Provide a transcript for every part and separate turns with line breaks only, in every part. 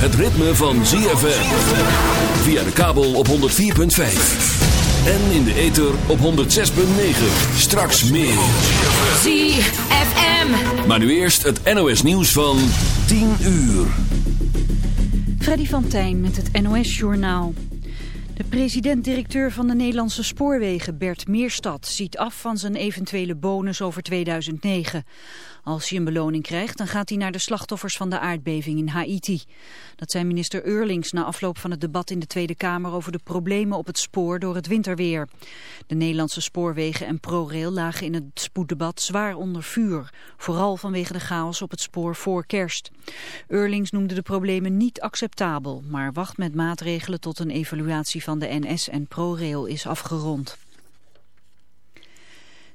het ritme van ZFM. Via de kabel op 104.5. En in de ether op 106.9. Straks meer.
ZFM.
Maar nu eerst het NOS nieuws van 10 uur.
Freddy van Tijn met het NOS Journaal. De president-directeur van de Nederlandse Spoorwegen, Bert Meerstad, ziet af van zijn eventuele bonus over 2009. Als hij een beloning krijgt, dan gaat hij naar de slachtoffers van de aardbeving in Haiti. Dat zei minister Eurlings na afloop van het debat in de Tweede Kamer over de problemen op het spoor door het winterweer. De Nederlandse spoorwegen en ProRail lagen in het spoeddebat zwaar onder vuur. Vooral vanwege de chaos op het spoor voor kerst. Eurlings noemde de problemen niet acceptabel, maar wacht met maatregelen tot een evaluatie van de NS en ProRail is afgerond.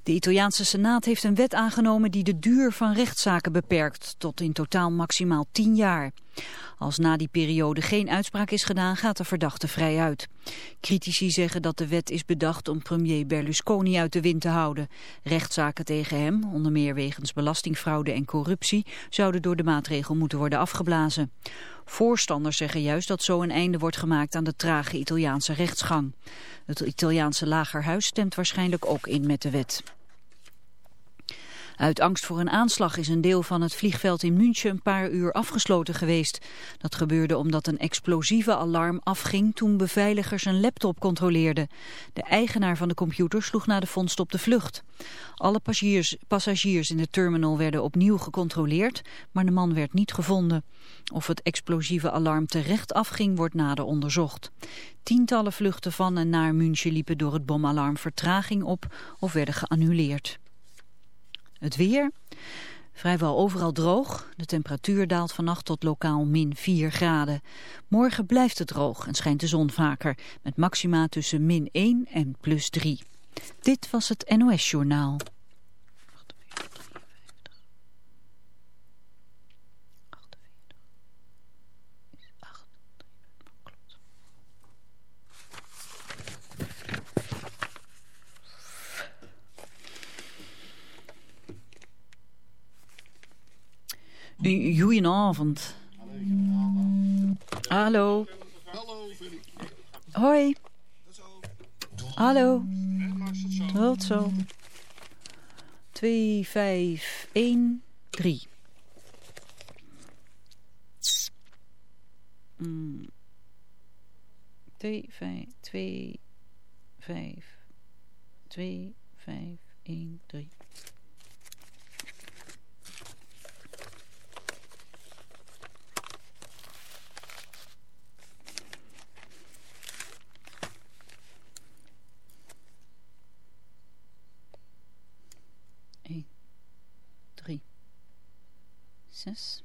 De Italiaanse Senaat heeft een wet aangenomen die de duur van rechtszaken beperkt tot in totaal maximaal 10 jaar. Als na die periode geen uitspraak is gedaan, gaat de verdachte vrij uit. Critici zeggen dat de wet is bedacht om premier Berlusconi uit de wind te houden. Rechtszaken tegen hem, onder meer wegens belastingfraude en corruptie, zouden door de maatregel moeten worden afgeblazen. Voorstanders zeggen juist dat zo een einde wordt gemaakt aan de trage Italiaanse rechtsgang. Het Italiaanse lagerhuis stemt waarschijnlijk ook in met de wet. Uit angst voor een aanslag is een deel van het vliegveld in München een paar uur afgesloten geweest. Dat gebeurde omdat een explosieve alarm afging toen beveiligers een laptop controleerden. De eigenaar van de computer sloeg na de vondst op de vlucht. Alle passagiers, passagiers in de terminal werden opnieuw gecontroleerd, maar de man werd niet gevonden. Of het explosieve alarm terecht afging wordt nader onderzocht. Tientallen vluchten van en naar München liepen door het bomalarm vertraging op of werden geannuleerd. Het weer. Vrijwel overal droog. De temperatuur daalt vannacht tot lokaal min 4 graden. Morgen blijft het droog en schijnt de zon vaker. Met maxima tussen min 1 en plus 3. Dit was het NOS Journaal. Goedenavond. Hallo. Hoi. Hallo. Tot zo. 2, 5, 1, 3. Mm. 2, 5, 2, 5, 2, 5, 1, 3. Zes,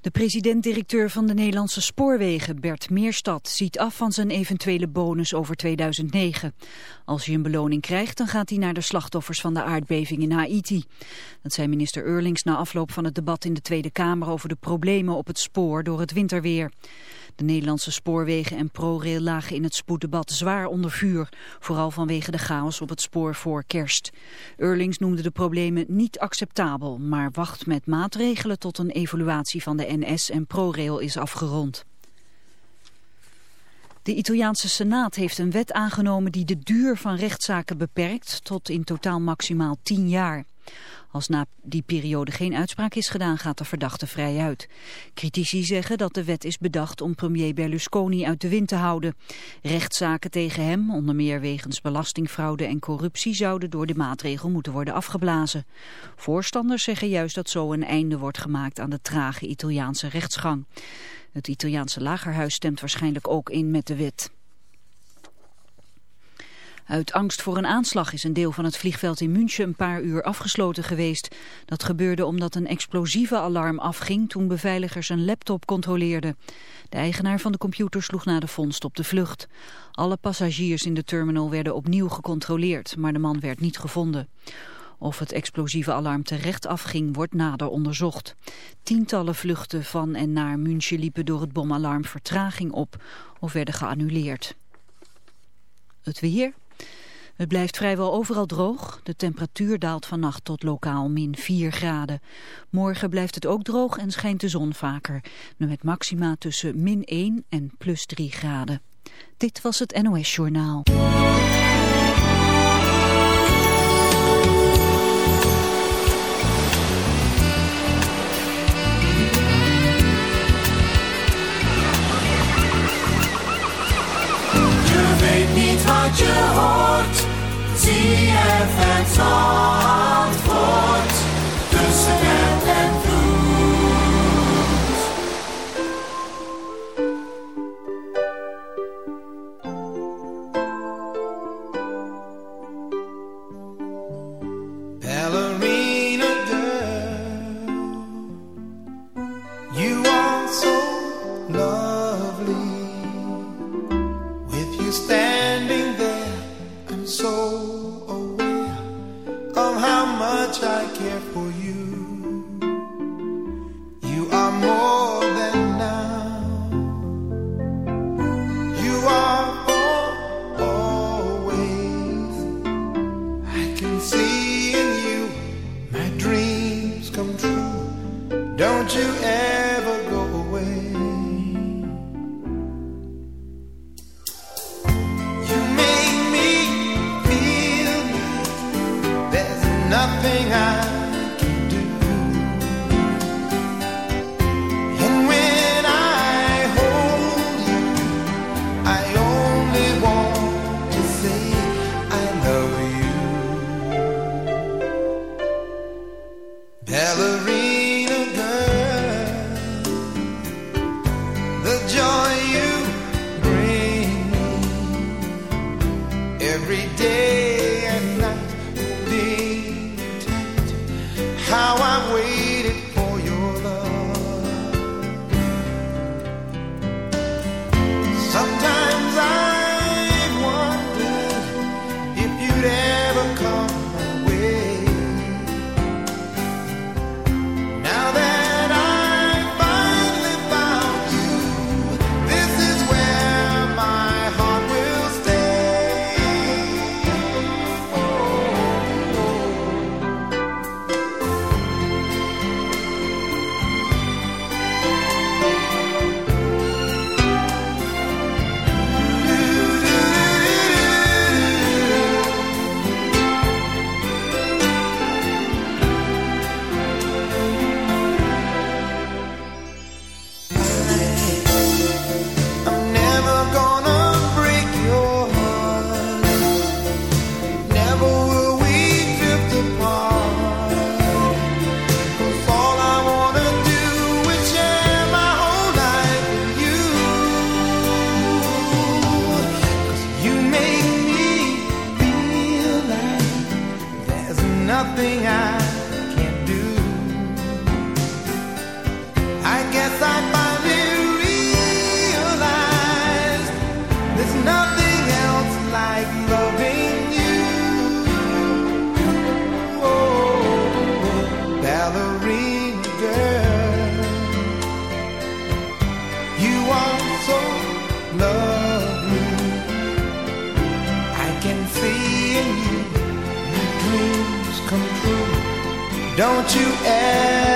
De president-directeur van de Nederlandse Spoorwegen, Bert Meerstad, ziet af van zijn eventuele bonus over 2009. Als hij een beloning krijgt, dan gaat hij naar de slachtoffers van de aardbeving in Haiti. Dat zei minister Eurlings na afloop van het debat in de Tweede Kamer over de problemen op het spoor door het winterweer. De Nederlandse spoorwegen en ProRail lagen in het spoeddebat zwaar onder vuur. Vooral vanwege de chaos op het spoor voor kerst. Eurlings noemde de problemen niet acceptabel, maar wacht met maatregelen tot een evaluatie van de NS en ProRail is afgerond. De Italiaanse Senaat heeft een wet aangenomen die de duur van rechtszaken beperkt tot in totaal maximaal 10 jaar. Als na die periode geen uitspraak is gedaan, gaat de verdachte vrij uit. Critici zeggen dat de wet is bedacht om premier Berlusconi uit de wind te houden. Rechtszaken tegen hem, onder meer wegens belastingfraude en corruptie, zouden door de maatregel moeten worden afgeblazen. Voorstanders zeggen juist dat zo een einde wordt gemaakt aan de trage Italiaanse rechtsgang. Het Italiaanse lagerhuis stemt waarschijnlijk ook in met de wet. Uit angst voor een aanslag is een deel van het vliegveld in München een paar uur afgesloten geweest. Dat gebeurde omdat een explosieve alarm afging toen beveiligers een laptop controleerden. De eigenaar van de computer sloeg na de vondst op de vlucht. Alle passagiers in de terminal werden opnieuw gecontroleerd, maar de man werd niet gevonden. Of het explosieve alarm terecht afging, wordt nader onderzocht. Tientallen vluchten van en naar München liepen door het bomalarm vertraging op of werden geannuleerd. Het weer... Het blijft vrijwel overal droog. De temperatuur daalt vannacht tot lokaal min 4 graden. Morgen blijft het ook droog en schijnt de zon vaker. Met maxima tussen min 1 en plus 3 graden. Dit was het NOS Journaal.
Wat je hoort. ZFM Zandvoort. Tussen
don't you ever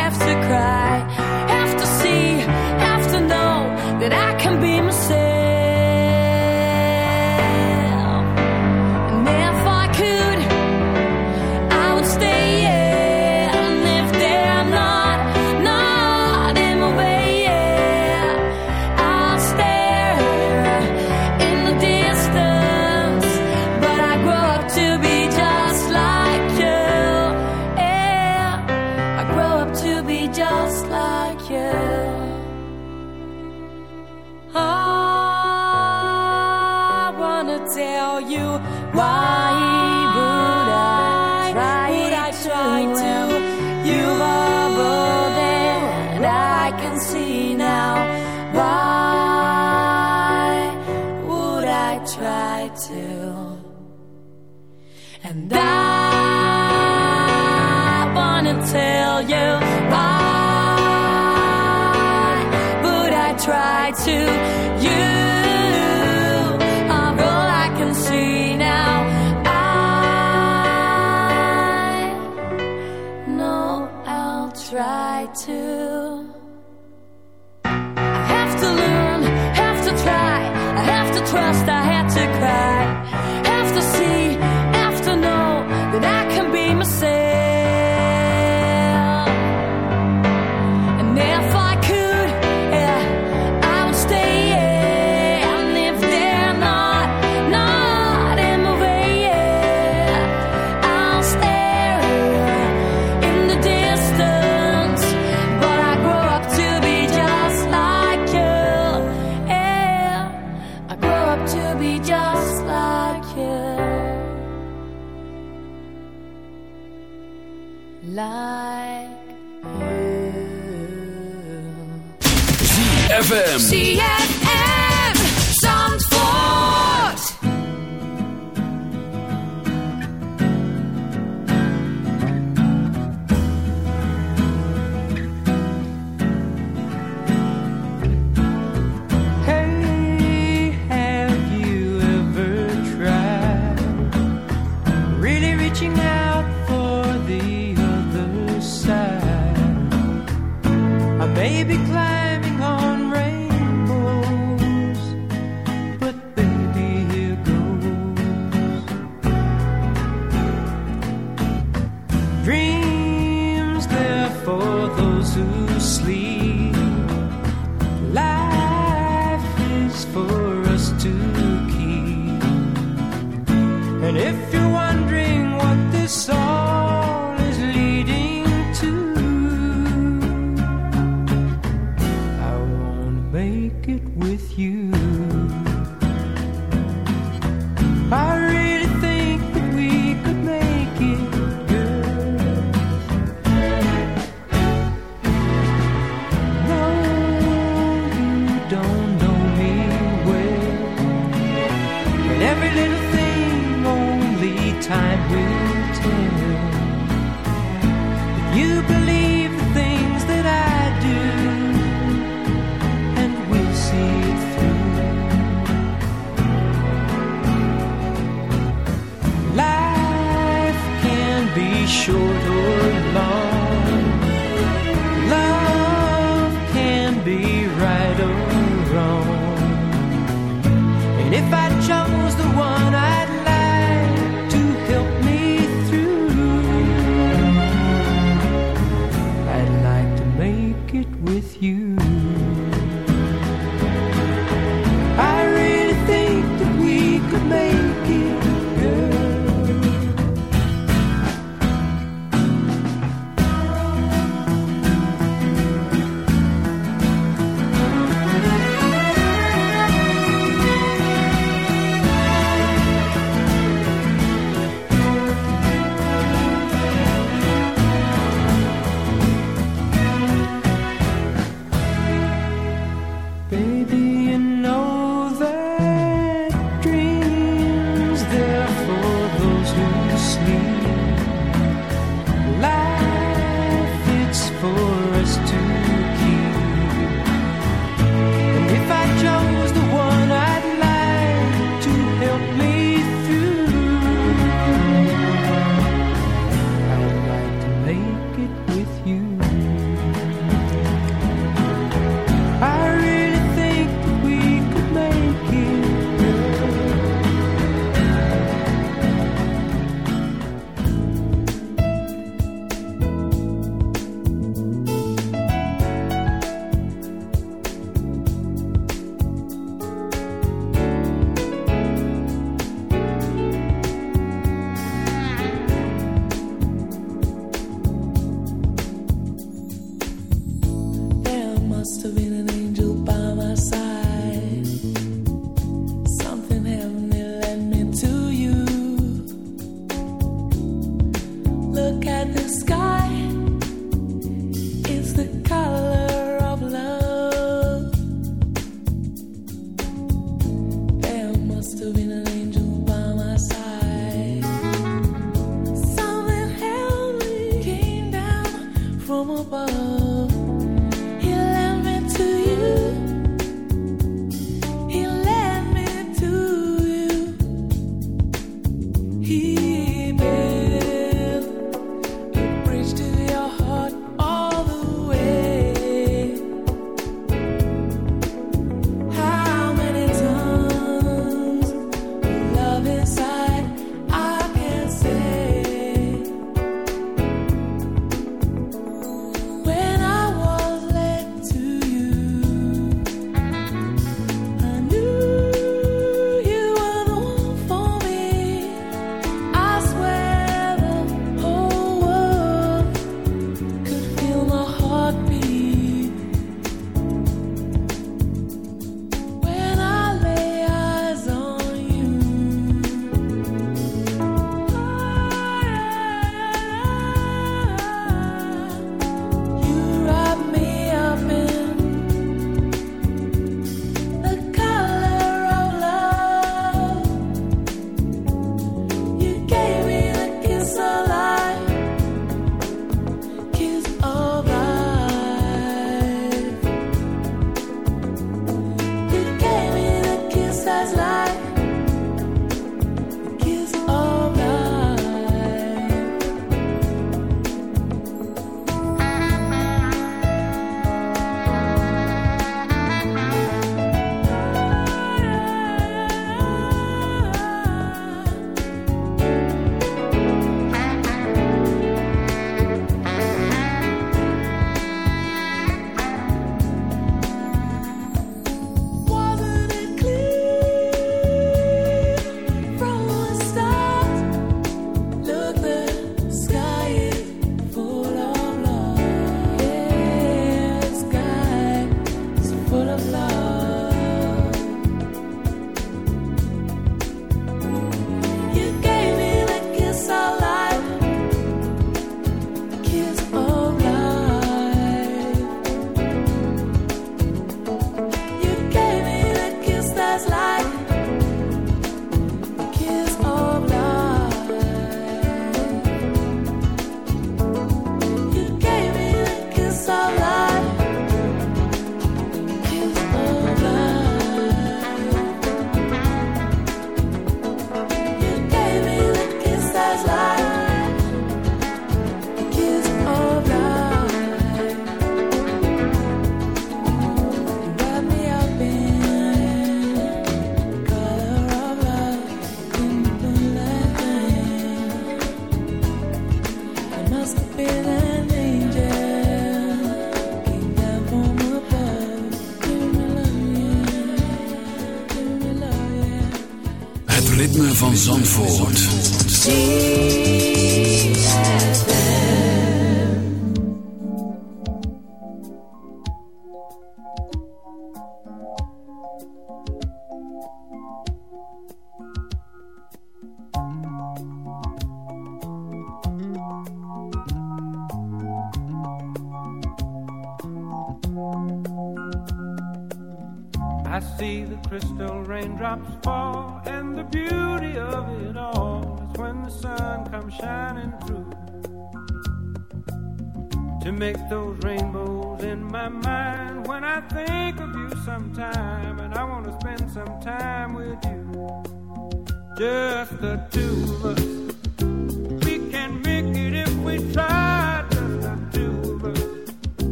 van Zandvoort.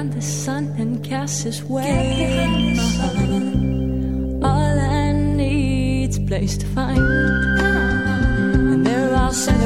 Behind the sun and cast
his way. All I need's place to find, and there I'll celebrate.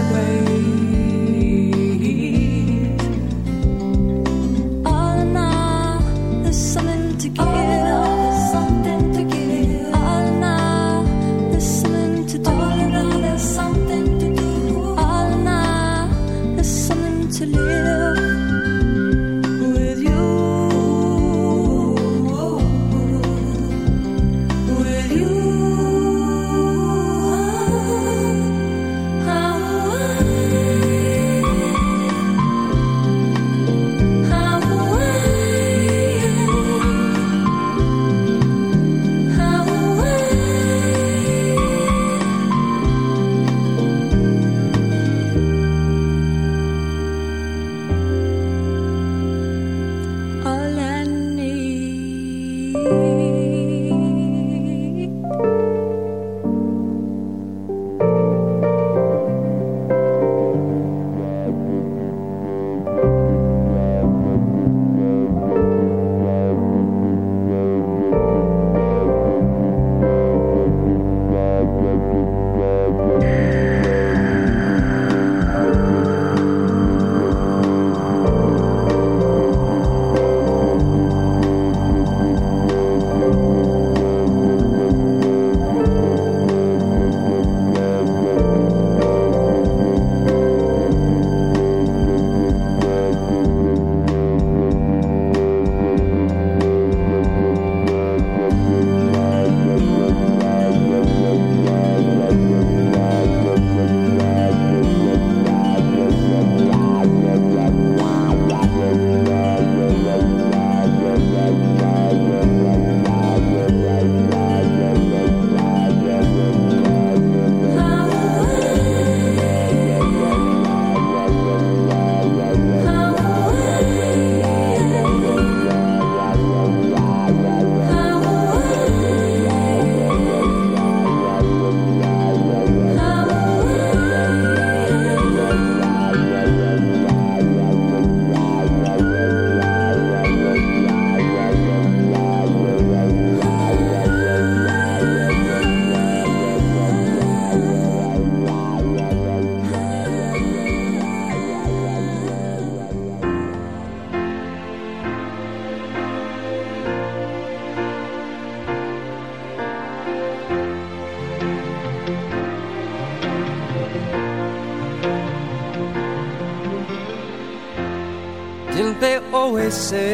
Say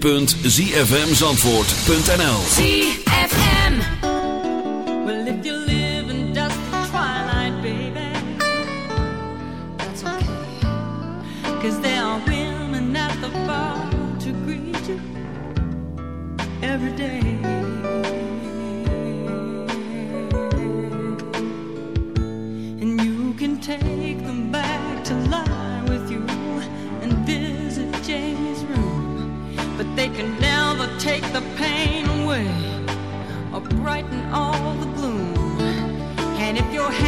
www.zfmzandvoort.nl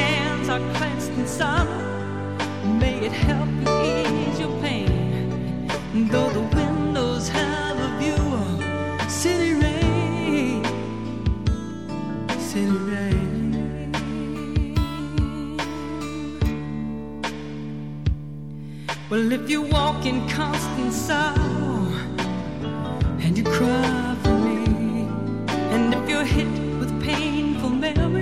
hands are clenched in summer. May it help you ease your pain. Though the windows have a view of city rain, city rain. Well, if you walk in constant sorrow and you cry for me, and if you're hit with painful memories.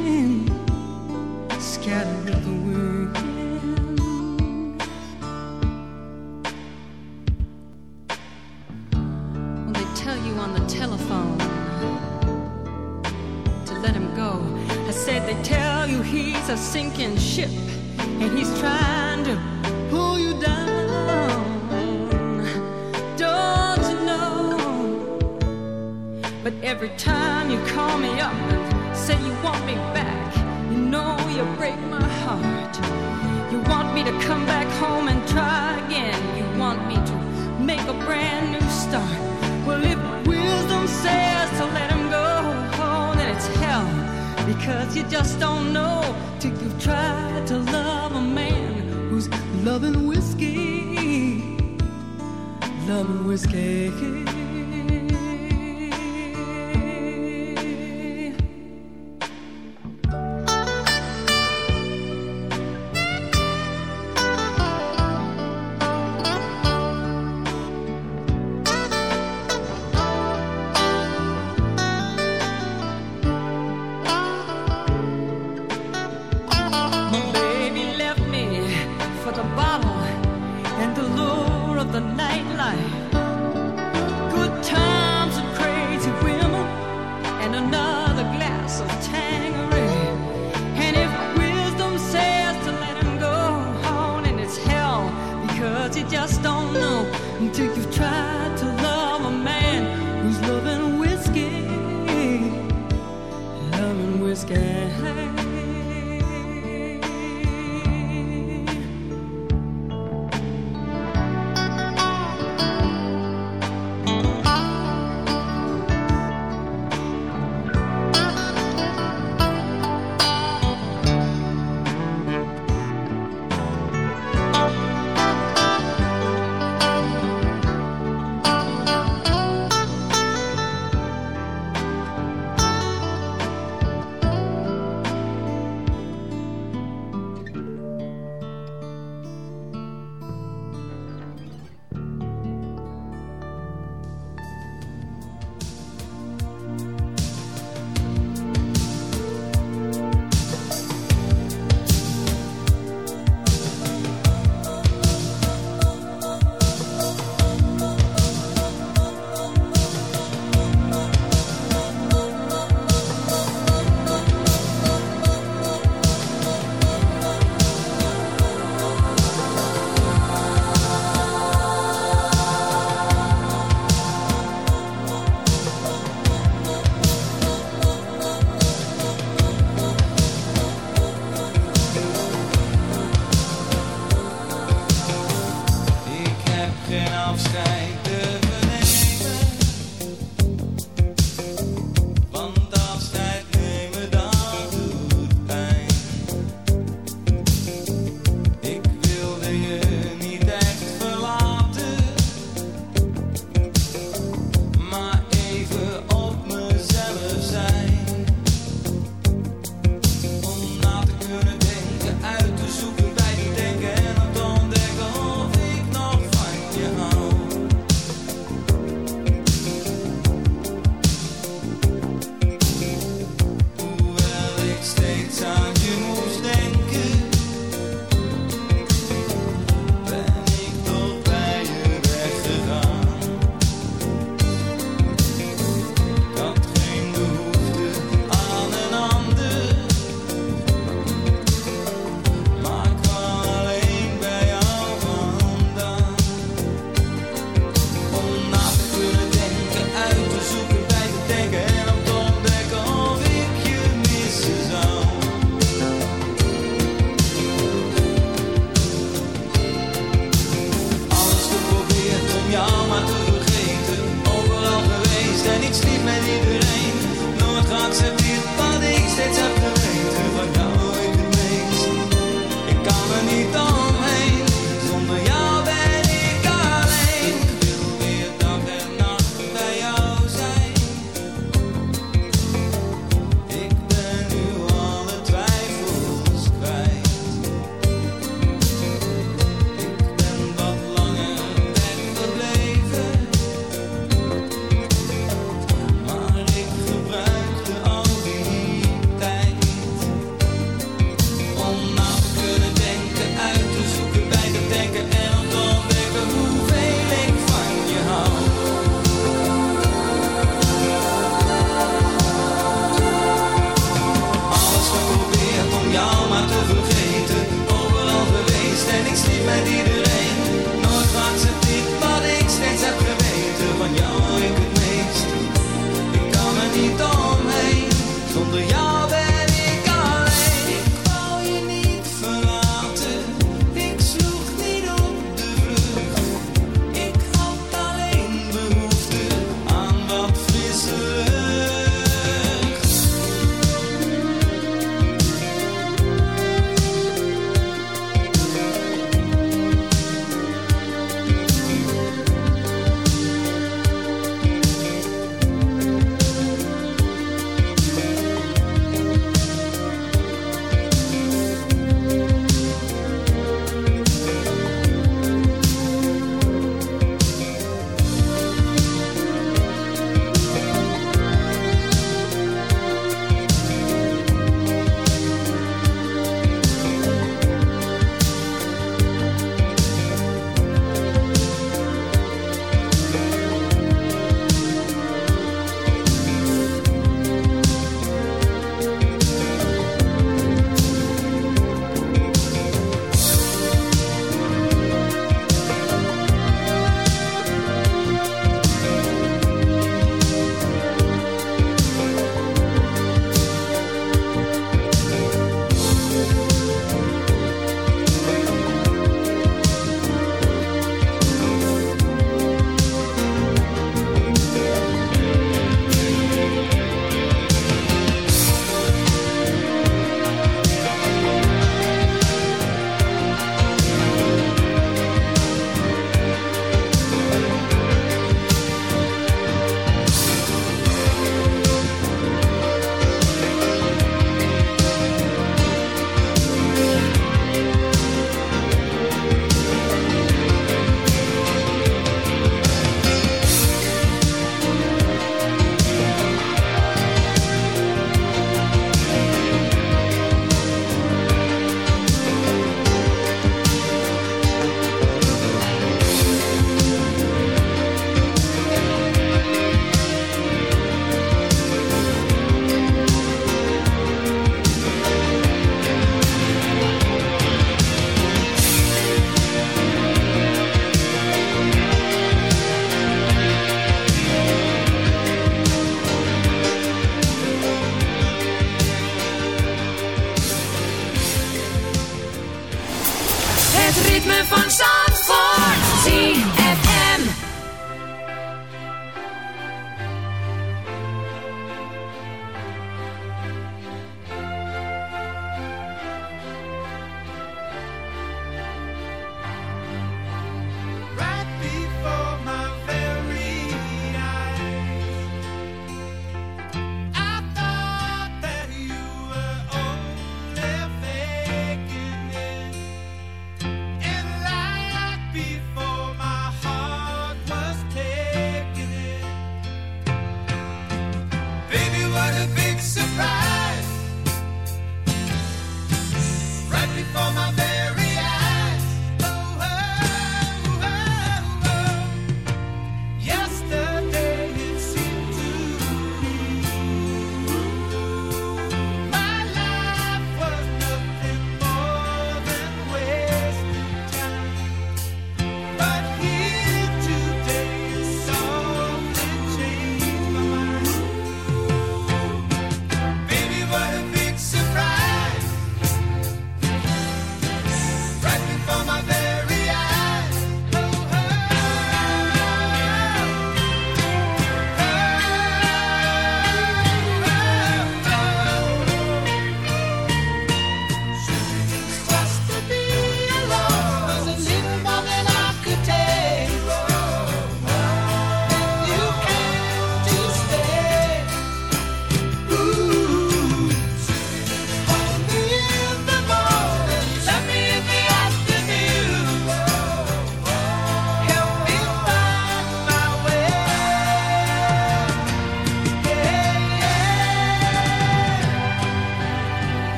plum whiskey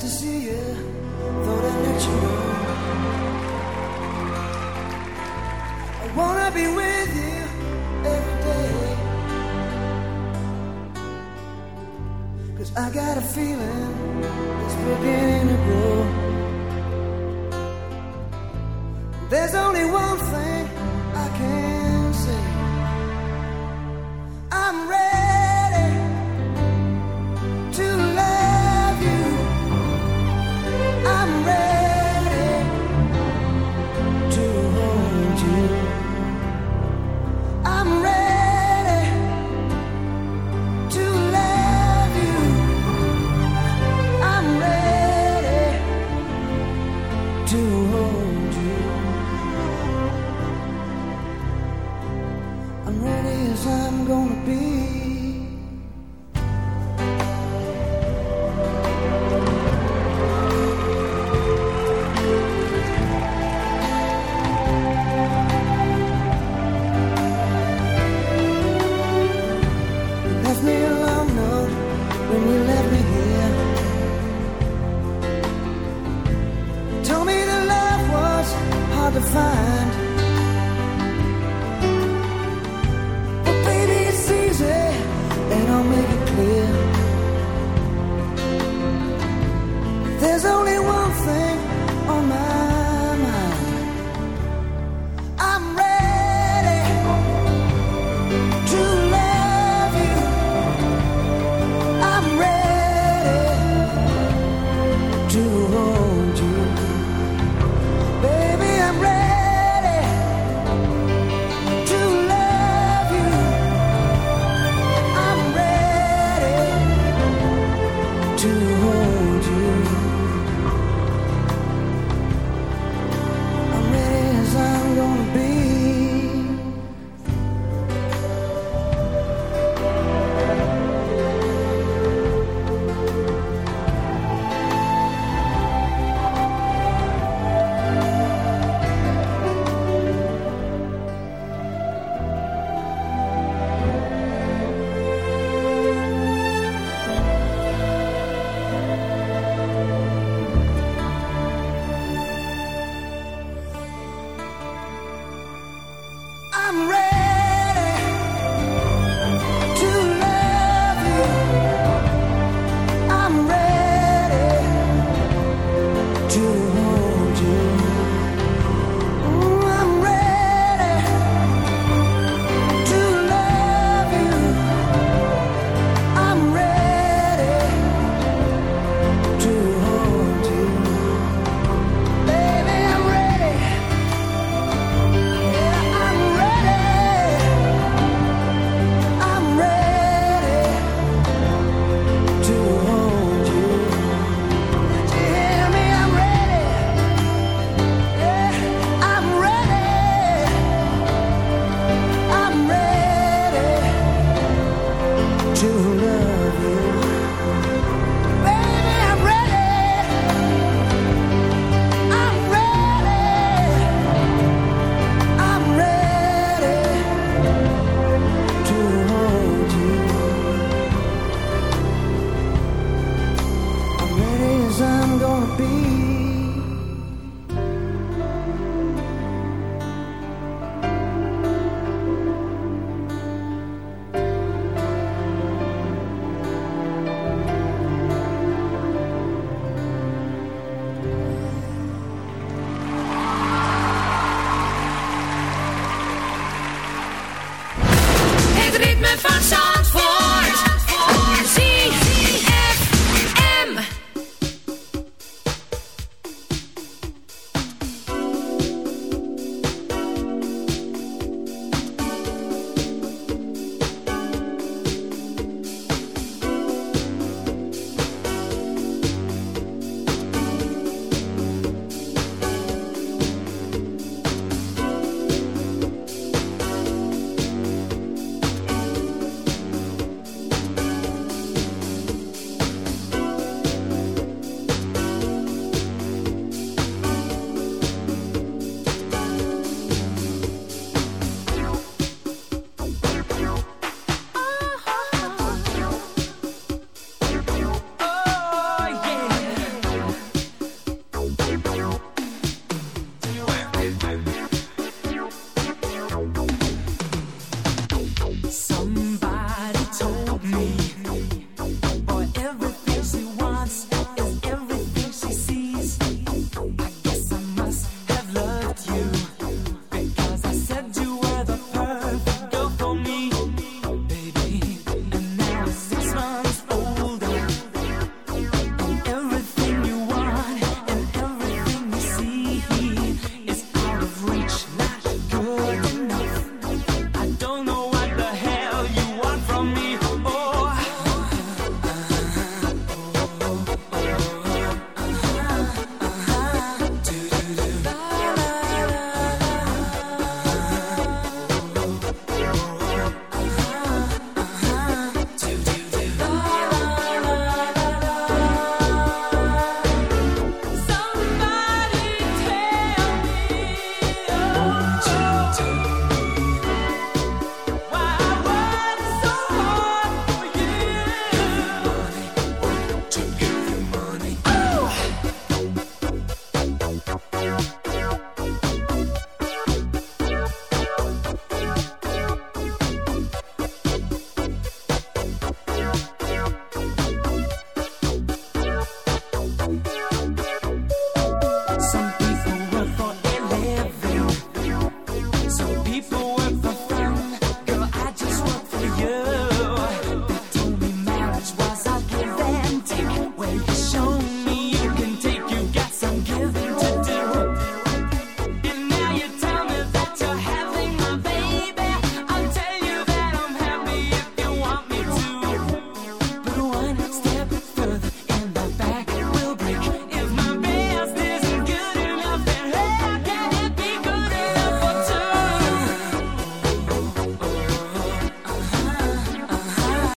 To see you, thought I'd let you know.